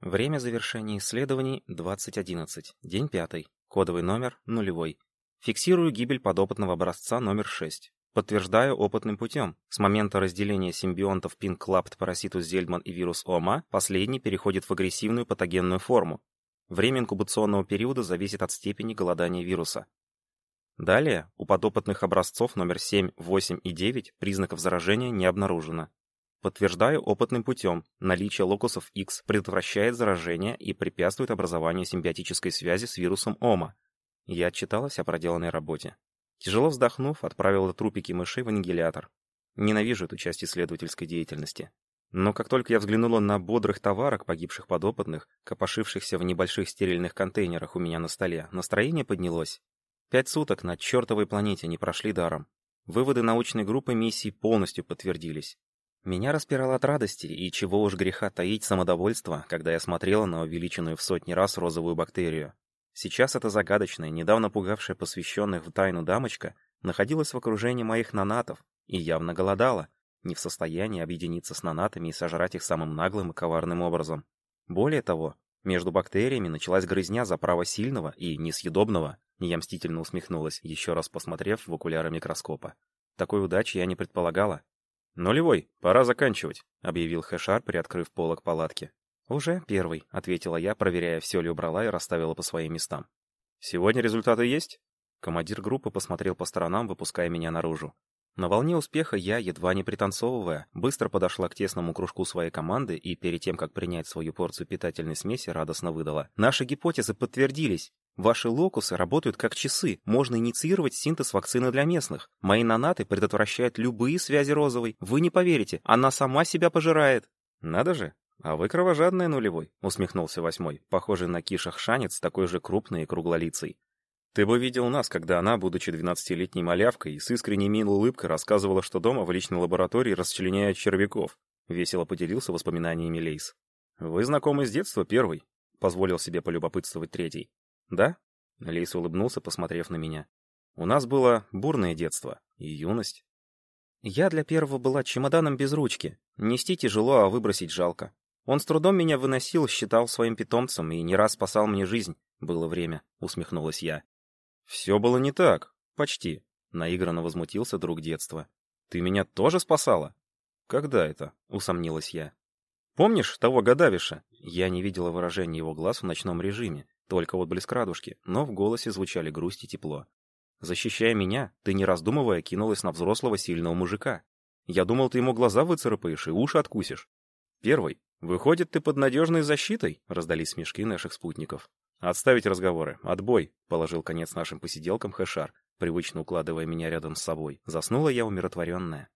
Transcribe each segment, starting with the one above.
Время завершения исследований 2011, день 5, кодовый номер нулевой. Фиксирую гибель подопытного образца номер 6. Подтверждаю опытным путем. С момента разделения симбионтов Пинклапт, параситус Зельдман и вирус ОМА, последний переходит в агрессивную патогенную форму. Время инкубационного периода зависит от степени голодания вируса. Далее, у подопытных образцов номер 7, 8 и 9 признаков заражения не обнаружено. Подтверждаю опытным путем, наличие локусов X предотвращает заражение и препятствует образованию симбиотической связи с вирусом ОМА. Я отчиталась о проделанной работе. Тяжело вздохнув, отправила трупики мышей в аннигилятор. Ненавижу эту часть исследовательской деятельности. Но как только я взглянула на бодрых товарок погибших подопытных, копошившихся в небольших стерильных контейнерах у меня на столе, настроение поднялось. Пять суток на чертовой планете не прошли даром. Выводы научной группы миссии полностью подтвердились. Меня распирало от радости, и чего уж греха таить самодовольство, когда я смотрела на увеличенную в сотни раз розовую бактерию. Сейчас эта загадочная, недавно пугавшая посвященных в тайну дамочка находилась в окружении моих нанатов и явно голодала, не в состоянии объединиться с нанатами и сожрать их самым наглым и коварным образом. Более того, между бактериями началась грызня за право сильного и несъедобного, я мстительно усмехнулась, еще раз посмотрев в окуляры микроскопа. Такой удачи я не предполагала, «Нулевой, пора заканчивать», — объявил Хэшар, приоткрыв полок палатки. «Уже первый», — ответила я, проверяя, все ли убрала и расставила по своим местам. «Сегодня результаты есть?» Командир группы посмотрел по сторонам, выпуская меня наружу. На волне успеха я, едва не пританцовывая, быстро подошла к тесному кружку своей команды и перед тем, как принять свою порцию питательной смеси, радостно выдала. «Наши гипотезы подтвердились. Ваши локусы работают как часы. Можно инициировать синтез вакцины для местных. Мои нанаты предотвращают любые связи розовой. Вы не поверите, она сама себя пожирает». «Надо же, а вы кровожадная нулевой», — усмехнулся восьмой, похожий на кишах-шанец, такой же крупный и круглолицый. Ты бы видел нас, когда она, будучи двенадцатилетней малявкой, с искренней милой улыбкой рассказывала, что дома в личной лаборатории расчленяют червяков. Весело поделился воспоминаниями Лейс. «Вы знакомы с детства, первый?» — позволил себе полюбопытствовать третий. «Да?» — Лейс улыбнулся, посмотрев на меня. «У нас было бурное детство и юность». «Я для первого была чемоданом без ручки. Нести тяжело, а выбросить жалко. Он с трудом меня выносил, считал своим питомцем и не раз спасал мне жизнь. Было время», — усмехнулась я. «Все было не так. Почти», — наигранно возмутился друг детства. «Ты меня тоже спасала?» «Когда это?» — усомнилась я. «Помнишь того Гадавиша?» Я не видела выражения его глаз в ночном режиме, только отблеск радужки, но в голосе звучали грусть и тепло. «Защищая меня, ты, не раздумывая, кинулась на взрослого сильного мужика. Я думал, ты ему глаза выцарапаешь и уши откусишь». «Первый. Выходит, ты под надежной защитой?» — раздались смешки наших спутников. «Отставить разговоры. Отбой!» — положил конец нашим посиделкам Хэшар, привычно укладывая меня рядом с собой. Заснула я умиротворенная.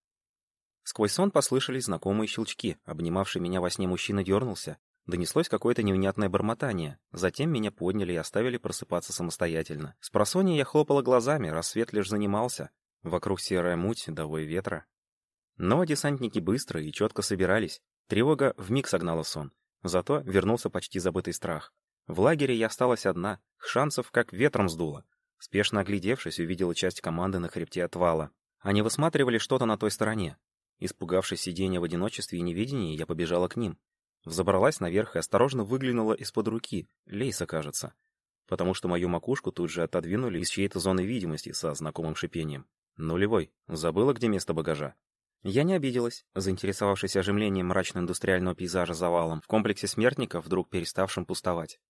Сквозь сон послышались знакомые щелчки. Обнимавший меня во сне мужчина дернулся. Донеслось какое-то невнятное бормотание. Затем меня подняли и оставили просыпаться самостоятельно. С просонья я хлопала глазами, рассвет лишь занимался. Вокруг серая муть, довой ветра. Но десантники быстро и четко собирались. Тревога вмиг согнала сон. Зато вернулся почти забытый страх. В лагере я осталась одна, шансов как ветром сдуло. Спешно оглядевшись, увидела часть команды на хребте отвала. Они высматривали что-то на той стороне. Испугавшись сидения в одиночестве и невидении, я побежала к ним. Взобралась наверх и осторожно выглянула из-под руки, лейса, кажется. Потому что мою макушку тут же отодвинули из чьей-то зоны видимости со знакомым шипением. Нулевой. Забыла, где место багажа. Я не обиделась, заинтересовавшись оживлением мрачно-индустриального пейзажа завалом в комплексе смертников, вдруг переставшим пустовать.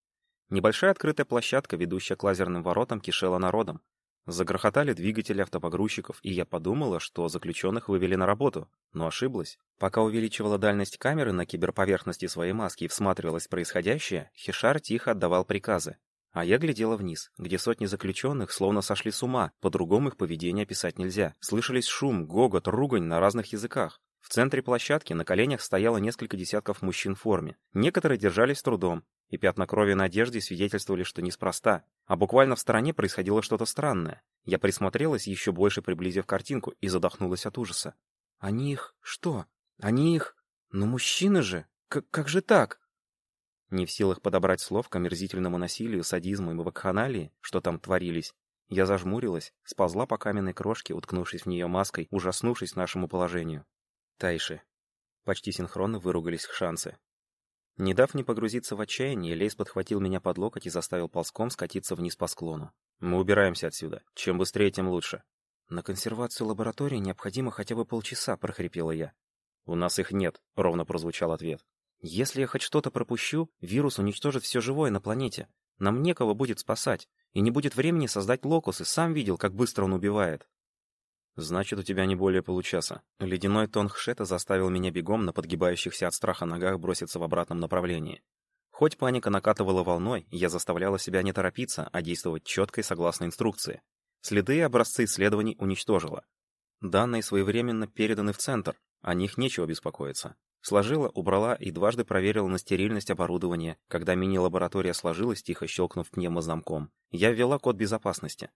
Небольшая открытая площадка, ведущая к лазерным воротам, кишела народом. Загрохотали двигатели автопогрузчиков, и я подумала, что заключенных вывели на работу, но ошиблась. Пока увеличивала дальность камеры на киберповерхности своей маски и всматривалась в происходящее, Хишар тихо отдавал приказы. А я глядела вниз, где сотни заключенных словно сошли с ума, по-другому их поведение описать нельзя. Слышались шум, гогот, ругань на разных языках. В центре площадки на коленях стояло несколько десятков мужчин в форме. Некоторые держались с трудом, и пятна крови на одежде свидетельствовали, что неспроста. А буквально в стороне происходило что-то странное. Я присмотрелась, еще больше приблизив картинку, и задохнулась от ужаса. «Они их... что? Они их... Но мужчины же! К как же так?» Не в силах подобрать слов к омерзительному насилию, садизму и вакханалии, что там творились, я зажмурилась, сползла по каменной крошке, уткнувшись в нее маской, ужаснувшись нашему положению. Тайши. Почти синхронно выругались шансы. Не дав мне погрузиться в отчаяние, Лейс подхватил меня под локоть и заставил ползком скатиться вниз по склону. «Мы убираемся отсюда. Чем быстрее, тем лучше». «На консервацию лаборатории необходимо хотя бы полчаса», — прохрипела я. «У нас их нет», — ровно прозвучал ответ. «Если я хоть что-то пропущу, вирус уничтожит все живое на планете. Нам некого будет спасать, и не будет времени создать локус, и сам видел, как быстро он убивает». «Значит, у тебя не более получаса». Ледяной тон Хшета заставил меня бегом на подгибающихся от страха ногах броситься в обратном направлении. Хоть паника накатывала волной, я заставляла себя не торопиться, а действовать четко и согласно инструкции. Следы и образцы исследований уничтожила. Данные своевременно переданы в центр, о них нечего беспокоиться. Сложила, убрала и дважды проверила на стерильность оборудования. Когда мини-лаборатория сложилась, тихо щелкнув пневмозамком, я ввела код безопасности.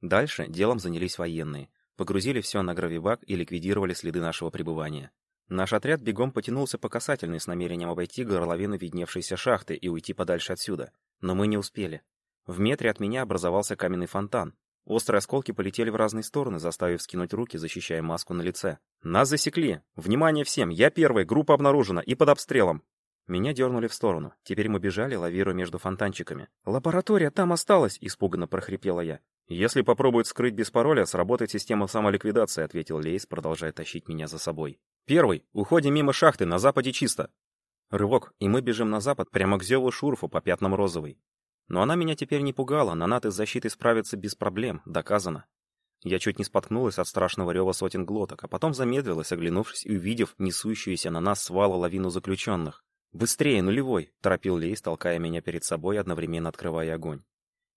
Дальше делом занялись военные. Погрузили все на гравибак и ликвидировали следы нашего пребывания. Наш отряд бегом потянулся по касательной с намерением обойти горловину видневшейся шахты и уйти подальше отсюда. Но мы не успели. В метре от меня образовался каменный фонтан. Острые осколки полетели в разные стороны, заставив скинуть руки, защищая маску на лице. «Нас засекли! Внимание всем! Я первый! Группа обнаружена! И под обстрелом!» Меня дернули в сторону. Теперь мы бежали, лавируя между фонтанчиками. «Лаборатория там осталась!» — испуганно прохрипела я. «Если попробуют скрыть без пароля, сработает система самоликвидации», — ответил Лейс, продолжая тащить меня за собой. «Первый. Уходим мимо шахты, на западе чисто». Рывок, и мы бежим на запад, прямо к Зеву Шурфу по пятнам розовой. Но она меня теперь не пугала, нанаты с защитой справятся без проблем, доказано. Я чуть не споткнулась от страшного рева сотен глоток, а потом замедлилась, оглянувшись и увидев несущуюся на нас свала лавину заключенных. «Быстрее, нулевой!» — торопил Лейс, толкая меня перед собой, одновременно открывая огонь.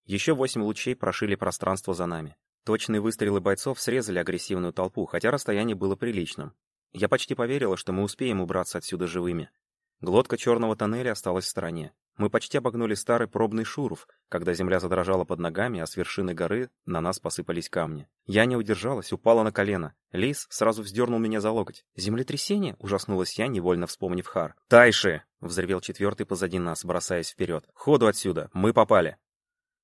Еще восемь лучей прошили пространство за нами. Точные выстрелы бойцов срезали агрессивную толпу, хотя расстояние было приличным. Я почти поверила, что мы успеем убраться отсюда живыми. Глотка черного тоннеля осталась в стороне. Мы почти обогнули старый пробный шурф, когда земля задрожала под ногами, а с вершины горы на нас посыпались камни. Я не удержалась, упала на колено. Лис сразу вздернул меня за локоть. «Землетрясение?» — ужаснулась я, невольно вспомнив Хар. «Тайши!» — взревел четвертый позади нас, бросаясь вперед. «Ходу отсюда! Мы попали!»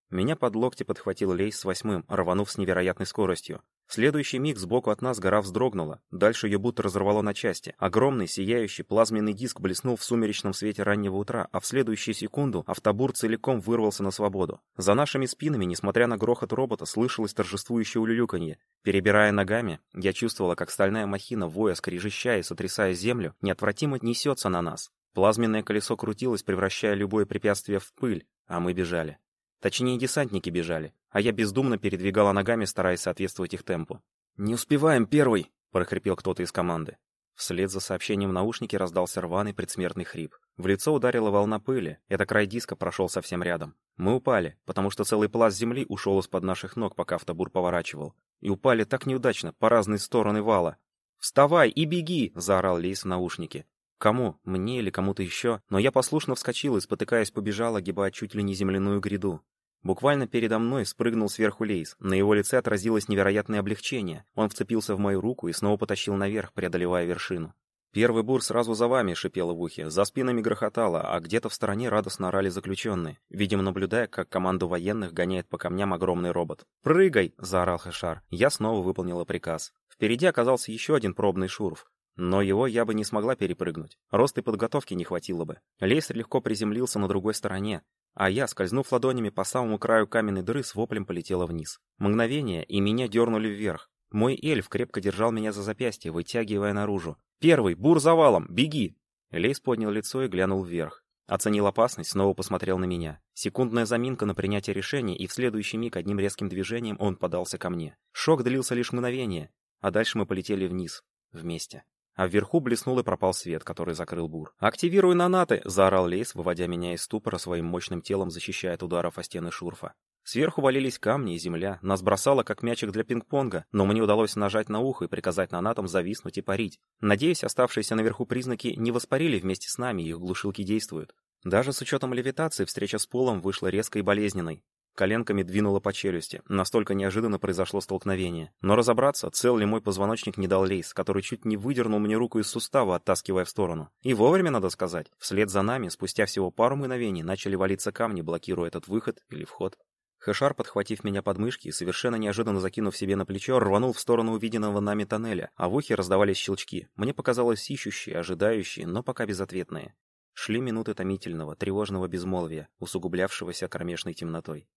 Меня под локти подхватил Лейс с восьмым, рванув с невероятной скоростью. Следующий миг сбоку от нас гора вздрогнула. Дальше ее будто разорвало на части. Огромный, сияющий, плазменный диск блеснул в сумеречном свете раннего утра, а в следующую секунду автобур целиком вырвался на свободу. За нашими спинами, несмотря на грохот робота, слышалось торжествующее улюлюканье. Перебирая ногами, я чувствовала, как стальная махина, воя, скрежещая и сотрясая землю, неотвратимо несется на нас. Плазменное колесо крутилось, превращая любое препятствие в пыль, а мы бежали. Точнее, десантники бежали, а я бездумно передвигала ногами, стараясь соответствовать их темпу. «Не успеваем, первый!» — прохрипел кто-то из команды. Вслед за сообщением в наушнике раздался рваный предсмертный хрип. В лицо ударила волна пыли, это край диска прошел совсем рядом. Мы упали, потому что целый пласт земли ушел из-под наших ног, пока автобур поворачивал. И упали так неудачно, по разные стороны вала. «Вставай и беги!» — заорал Лейс в наушнике. Кому? Мне или кому-то еще? Но я послушно вскочил и, спотыкаясь, побежал, огибая чуть ли не земляную гряду. Буквально передо мной спрыгнул сверху Лейс. На его лице отразилось невероятное облегчение. Он вцепился в мою руку и снова потащил наверх, преодолевая вершину. «Первый бур сразу за вами!» — шипело в ухе. За спинами грохотало, а где-то в стороне радостно орали заключенные, видимо, наблюдая, как команду военных гоняет по камням огромный робот. «Прыгай!» — заорал Хэшар. Я снова выполнила приказ. Впереди оказался еще один пробный шурф. Но его я бы не смогла перепрыгнуть. Рост и подготовки не хватило бы. Лейс легко приземлился на другой стороне, а я, скользнув ладонями по самому краю каменной дыры, с воплем полетела вниз. Мгновение, и меня дернули вверх. Мой эльф крепко держал меня за запястье, вытягивая наружу. «Первый! Бур завалом! Беги!» Лейс поднял лицо и глянул вверх. Оценил опасность, снова посмотрел на меня. Секундная заминка на принятие решения, и в следующий миг одним резким движением он подался ко мне. Шок длился лишь мгновение, а дальше мы полетели вниз. Вместе а вверху блеснул и пропал свет, который закрыл бур. «Активируй нанаты!» — заорал Лейс, выводя меня из ступора своим мощным телом, защищая от ударов о стены шурфа. Сверху валились камни и земля, нас бросало как мячик для пинг-понга, но мне удалось нажать на ухо и приказать нанатам зависнуть и парить. Надеюсь, оставшиеся наверху признаки не воспарили вместе с нами, их глушилки действуют. Даже с учетом левитации встреча с полом вышла резкой и болезненной. Коленками двинуло по челюсти. Настолько неожиданно произошло столкновение. Но разобраться, цел ли мой позвоночник не дал лейс, который чуть не выдернул мне руку из сустава, оттаскивая в сторону. И вовремя, надо сказать. Вслед за нами, спустя всего пару мгновений, начали валиться камни, блокируя этот выход или вход. Хэшар, подхватив меня под мышки и совершенно неожиданно закинув себе на плечо, рванул в сторону увиденного нами тоннеля, а в ухе раздавались щелчки. Мне показалось ищущие, ожидающие, но пока безответные. Шли минуты томительного, тревожного безмолвия, усугублявшегося кромешной темнотой.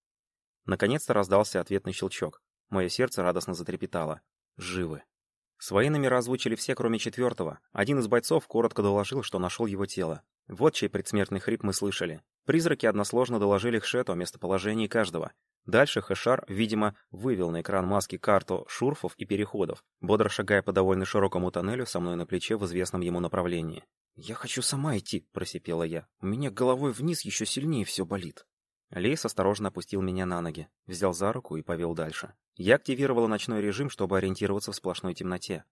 Наконец-то раздался ответный щелчок. Мое сердце радостно затрепетало. Живы. Свои номера озвучили все, кроме четвертого. Один из бойцов коротко доложил, что нашел его тело. Вот чей предсмертный хрип мы слышали. Призраки односложно доложили Хшету о местоположении каждого. Дальше Хэшар, видимо, вывел на экран маски карту шурфов и переходов, бодро шагая по довольно широкому тоннелю со мной на плече в известном ему направлении. «Я хочу сама идти», — просипела я. «У меня головой вниз еще сильнее все болит». Лейс осторожно опустил меня на ноги, взял за руку и повел дальше. Я активировала ночной режим, чтобы ориентироваться в сплошной темноте.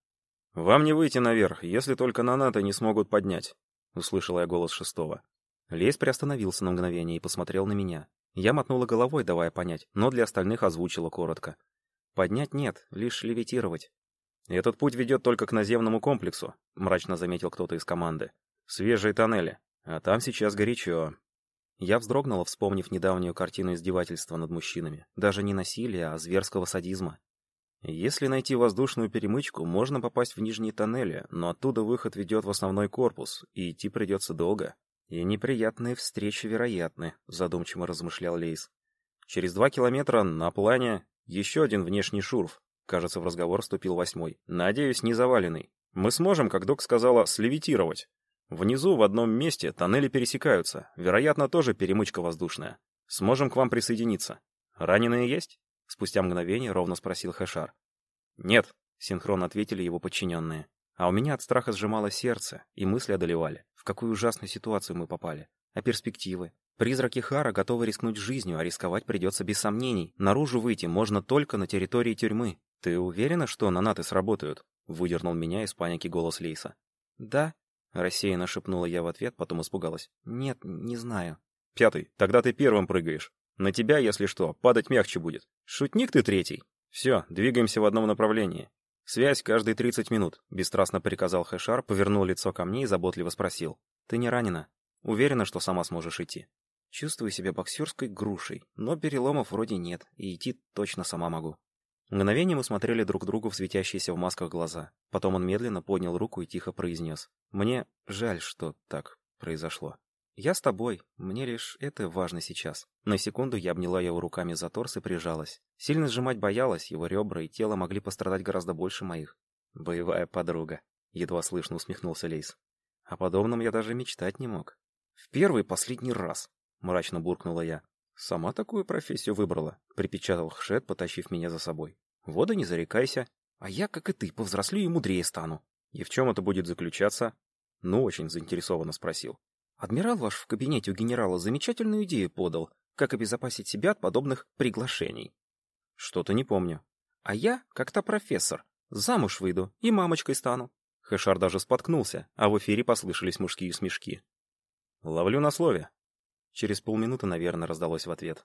«Вам не выйти наверх, если только нанаты не смогут поднять», — услышала я голос шестого. Лейс приостановился на мгновение и посмотрел на меня. Я мотнула головой, давая понять, но для остальных озвучила коротко. «Поднять нет, лишь левитировать». «Этот путь ведет только к наземному комплексу», — мрачно заметил кто-то из команды. «Свежие тоннели. А там сейчас горячо». Я вздрогнула, вспомнив недавнюю картину издевательства над мужчинами. Даже не насилия, а зверского садизма. Если найти воздушную перемычку, можно попасть в нижние тоннели, но оттуда выход ведет в основной корпус, и идти придется долго. И неприятные встречи вероятны, задумчиво размышлял Лейс. Через два километра на плане еще один внешний шурф. Кажется, в разговор вступил восьмой. Надеюсь, не заваленный. Мы сможем, как док сказала, слевитировать. Внизу в одном месте тоннели пересекаются, вероятно, тоже перемычка воздушная. Сможем к вам присоединиться. Раненые есть? Спустя мгновение ровно спросил Хэшар. Нет, синхронно ответили его подчиненные. А у меня от страха сжимало сердце, и мысли одолевали. В какую ужасную ситуацию мы попали. А перспективы? Призраки Хара готовы рискнуть жизнью, а рисковать придется без сомнений. Наружу выйти можно только на территории тюрьмы. Ты уверена, что нанаты сработают? Выдернул меня из паники голос Лейса. Да, Рассеянно шепнула я в ответ, потом испугалась. «Нет, не знаю». «Пятый, тогда ты первым прыгаешь. На тебя, если что, падать мягче будет. Шутник ты третий. Все, двигаемся в одном направлении. Связь каждые 30 минут», — бесстрастно приказал Хэшар, повернул лицо ко мне и заботливо спросил. «Ты не ранена? Уверена, что сама сможешь идти?» «Чувствую себя боксерской грушей, но переломов вроде нет, и идти точно сама могу». Мгновение мы смотрели друг другу в светящиеся в масках глаза. Потом он медленно поднял руку и тихо произнес. «Мне жаль, что так произошло. Я с тобой, мне лишь это важно сейчас». На секунду я обняла его руками за торс и прижалась. Сильно сжимать боялась, его ребра и тело могли пострадать гораздо больше моих. «Боевая подруга», — едва слышно усмехнулся Лейс. «О подобном я даже мечтать не мог». «В первый последний раз», — мрачно буркнула я. «Сама такую профессию выбрала», — припечатал Хшет, потащив меня за собой. «Вот и не зарекайся. А я, как и ты, повзрослею и мудрее стану». «И в чем это будет заключаться?» Ну, очень заинтересованно спросил. «Адмирал ваш в кабинете у генерала замечательную идею подал, как обезопасить себя от подобных приглашений». «Что-то не помню». «А я, как то профессор, замуж выйду и мамочкой стану». Хэшар даже споткнулся, а в эфире послышались мужские смешки. «Ловлю на слове», Через полминуты, наверное, раздалось в ответ.